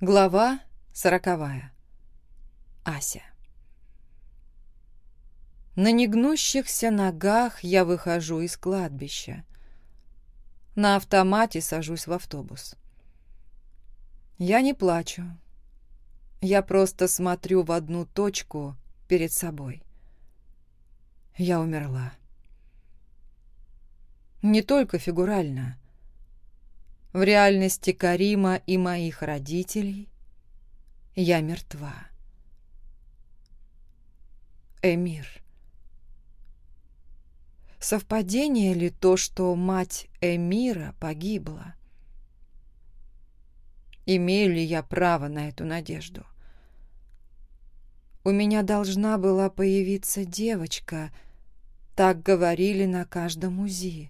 Глава сороковая. Ася. На негнущихся ногах я выхожу из кладбища. На автомате сажусь в автобус. Я не плачу. Я просто смотрю в одну точку перед собой. Я умерла. Не только фигурально. В В реальности Карима и моих родителей я мертва. Эмир. Совпадение ли то, что мать Эмира погибла? Имею ли я право на эту надежду? У меня должна была появиться девочка, так говорили на каждом УЗИ.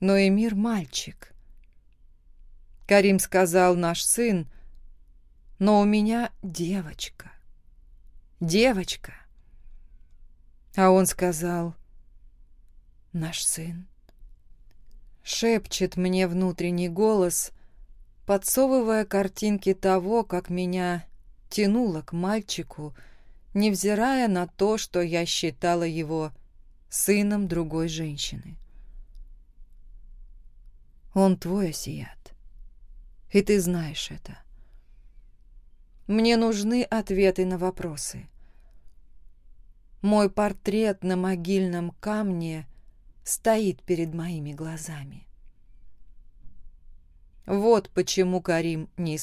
Но Эмир мальчик. Карим сказал «наш сын», но у меня девочка. Девочка. А он сказал «наш сын». Шепчет мне внутренний голос, подсовывая картинки того, как меня тянуло к мальчику, невзирая на то, что я считала его сыном другой женщины. Он твой, Осият. И ты знаешь это. Мне нужны ответы на вопросы. Мой портрет на могильном камне стоит перед моими глазами. Вот почему Карим не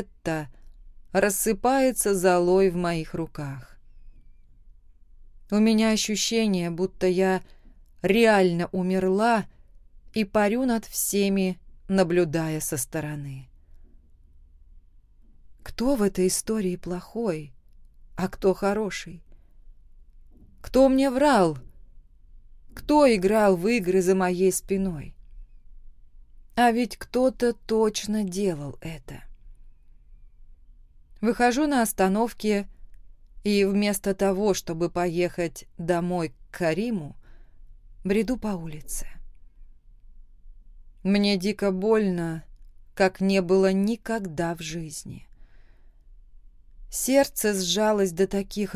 искал меня. Вот почему оставил поиски. Весь мой план, вся эта странная вендетта рассыпается золой в моих руках. У меня ощущение, будто я реально умерла и парю над всеми, наблюдая со стороны. Кто в этой истории плохой, а кто хороший? Кто мне врал? Кто играл в игры за моей спиной? А ведь кто-то точно делал это. Выхожу на остановке и вместо того, чтобы поехать домой к Кариму, бреду по улице. Мне дико больно, как не было никогда в жизни. Сердце сжалось до таких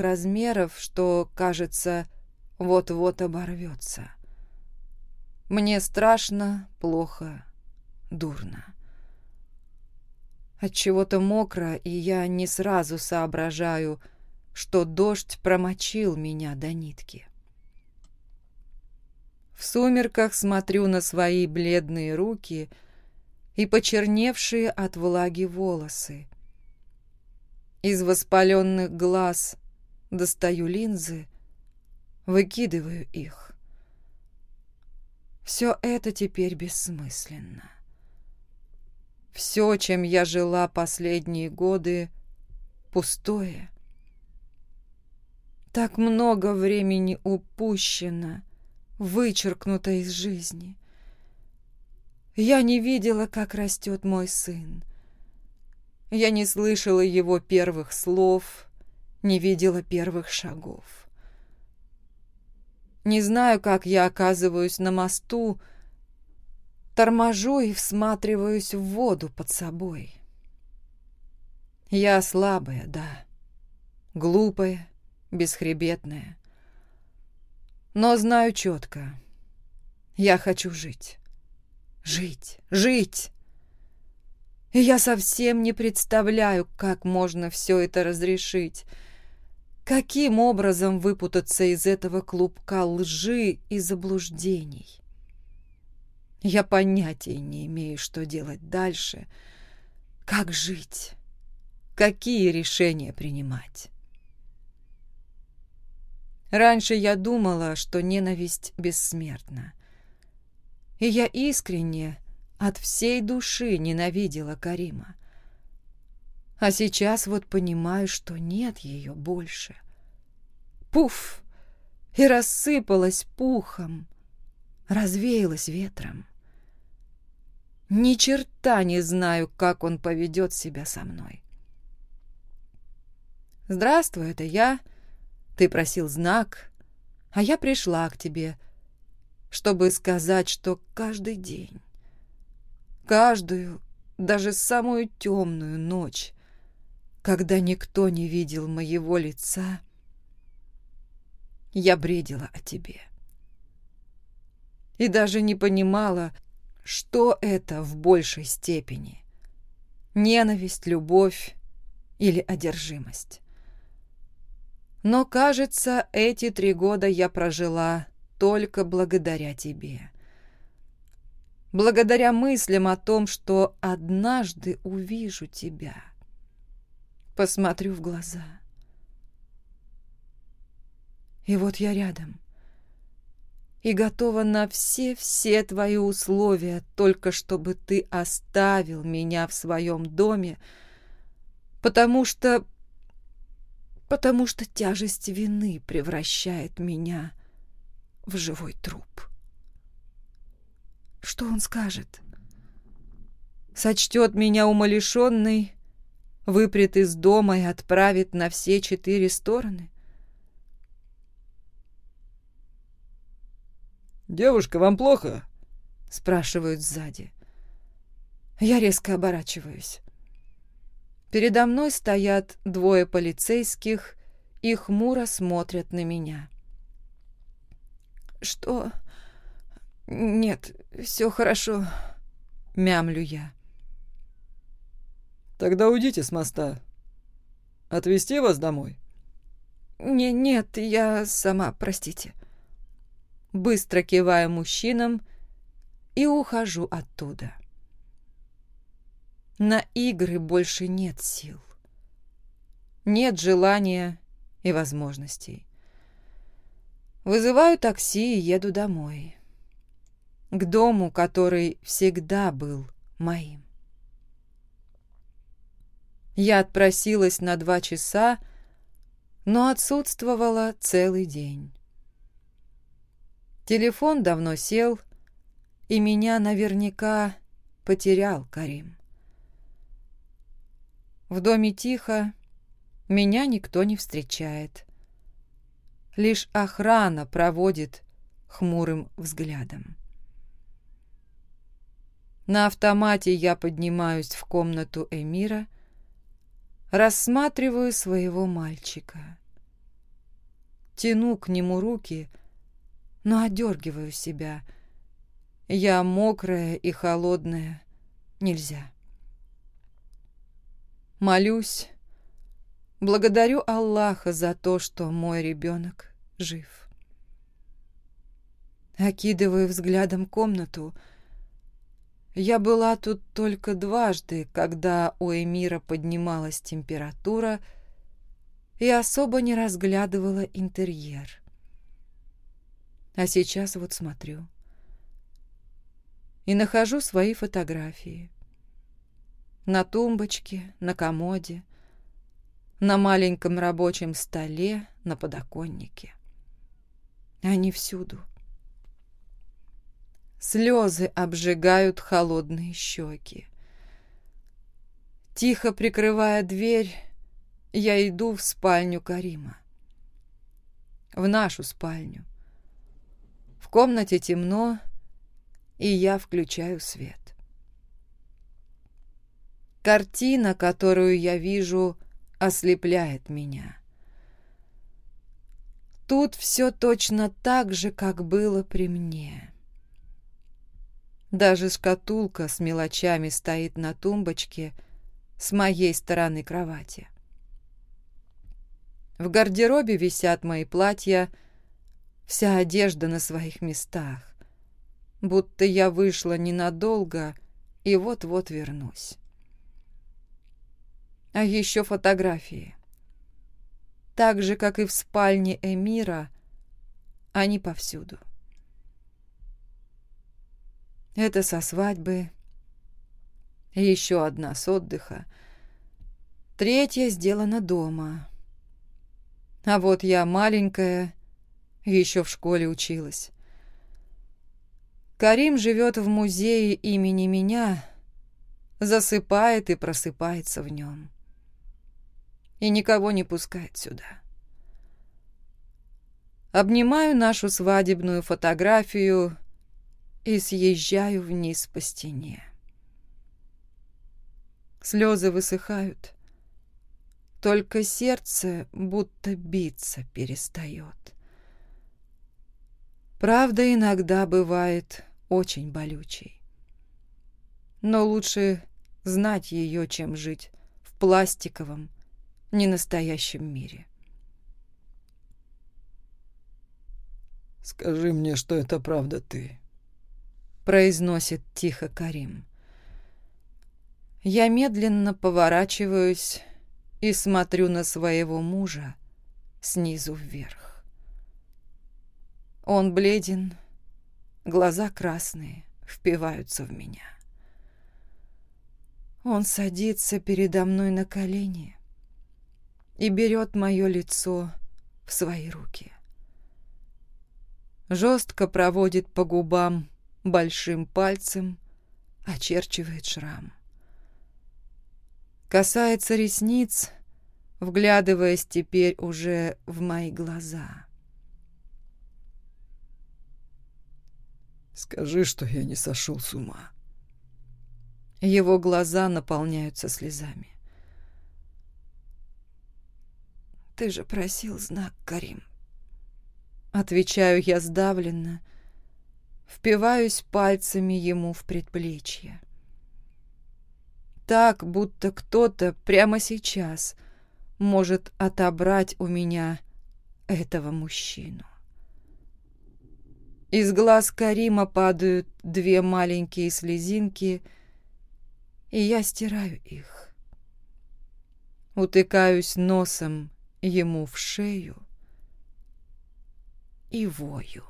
размеров, что, кажется, вот-вот оборвется. Мне страшно, плохо, дурно. От чего-то мокро, и я не сразу соображаю, что дождь промочил меня до нитки. В сумерках смотрю на свои бледные руки и почерневшие от влаги волосы. Из воспаленных глаз достаю линзы, выкидываю их. Все это теперь бессмысленно. Все, чем я жила последние годы, пустое. Так много времени упущено, вычеркнуто из жизни. Я не видела, как растет мой сын. Я не слышала его первых слов, не видела первых шагов. Не знаю, как я оказываюсь на мосту, Торможу и всматриваюсь в воду под собой. Я слабая, да. Глупая, бесхребетная. Но знаю четко. Я хочу жить. Жить, жить. И я совсем не представляю, как можно все это разрешить. Каким образом выпутаться из этого клубка лжи и заблуждений? Я понятия не имею, что делать дальше, как жить, какие решения принимать. Раньше я думала, что ненависть бессмертна. И я искренне, от всей души ненавидела Карима. А сейчас вот понимаю, что нет ее больше. Пуф! И рассыпалась пухом, развеялась ветром. Ни черта не знаю, как он поведет себя со мной. «Здравствуй, это я. Ты просил знак, а я пришла к тебе, чтобы сказать, что каждый день, каждую, даже самую темную ночь, когда никто не видел моего лица, я бредила о тебе. И даже не понимала, что это в большей степени? Ненависть, любовь или одержимость? Но, кажется, эти три года я прожила только благодаря тебе. Благодаря мыслям о том, что однажды увижу тебя. Посмотрю в глаза. И вот я рядом и готова на все-все твои условия, только чтобы ты оставил меня в своем доме, потому что... потому что тяжесть вины превращает меня в живой труп. Что он скажет? Сочтет меня умалишенной, выпрет из дома и отправит на все четыре стороны? Девушка, вам плохо? Спрашивают сзади. Я резко оборачиваюсь. Передо мной стоят двое полицейских и хмуро смотрят на меня. Что? Нет, все хорошо, мямлю я. Тогда уйдите с моста. Отвезти вас домой? Не, нет, я сама, простите. быстро киваю мужчинам и ухожу оттуда. На игры больше нет сил. Нет желания и возможностей. Вызываю такси и еду домой. К дому, который всегда был моим. Я отпросилась на два часа, но отсутствовала целый день. Телефон давно сел, и меня наверняка потерял Карим. В доме тихо, меня никто не встречает. Лишь охрана проводит хмурым взглядом. На автомате я поднимаюсь в комнату Эмира, рассматриваю своего мальчика. Тяну к нему руки — но одергиваю себя. Я мокрая и холодная. Нельзя. Молюсь. Благодарю Аллаха за то, что мой ребенок жив. Окидываю взглядом комнату. Я была тут только дважды, когда у Эмира поднималась температура, и особо не разглядывала интерьер. А сейчас вот смотрю. И нахожу свои фотографии. На тумбочке, на комоде, на маленьком рабочем столе, на подоконнике. Они всюду. Слезы обжигают холодные щеки. Тихо прикрывая дверь, я иду в спальню Карима. В нашу В комнате темно, и я включаю свет. Картина, которую я вижу, ослепляет меня. Тут все точно так же, как было при мне. Даже шкатулка с мелочами стоит на тумбочке с моей стороны кровати. В гардеробе висят мои платья, вся одежда на своих местах, будто я вышла ненадолго и вот-вот вернусь. А еще фотографии. Так же, как и в спальне Эмира, они повсюду. Это со свадьбы, еще одна с отдыха, третья сделана дома. А вот я маленькая еще в школе училась. Карим живет в музее имени меня, засыпает и просыпается в нем. и никого не пускает сюда. Обнимаю нашу свадебную фотографию и съезжаю вниз по стене. Слезы высыхают, только сердце будто биться перестает. Правда, иногда бывает очень болючей. Но лучше знать ее, чем жить в пластиковом, ненастоящем мире. «Скажи мне, что это правда ты», — произносит тихо Карим. Я медленно поворачиваюсь и смотрю на своего мужа снизу вверх. Он бледен, глаза красные, впиваются в меня. Он садится передо мной на колени и берет мое лицо в свои руки жестко проводит по губам большим пальцем, очерчивает шрам. Касается ресниц, вглядываясь теперь уже в мои глаза. «Скажи, что я не сошел с ума». Его глаза наполняются слезами. «Ты же просил знак, Карим. Отвечаю я сдавленно, впиваюсь пальцами ему в предплечье. Так, будто кто-то прямо сейчас может отобрать у меня этого мужчину. Из глаз Карима падают две маленькие слезинки, и я стираю их. Утыкаюсь носом ему в шею, и вою.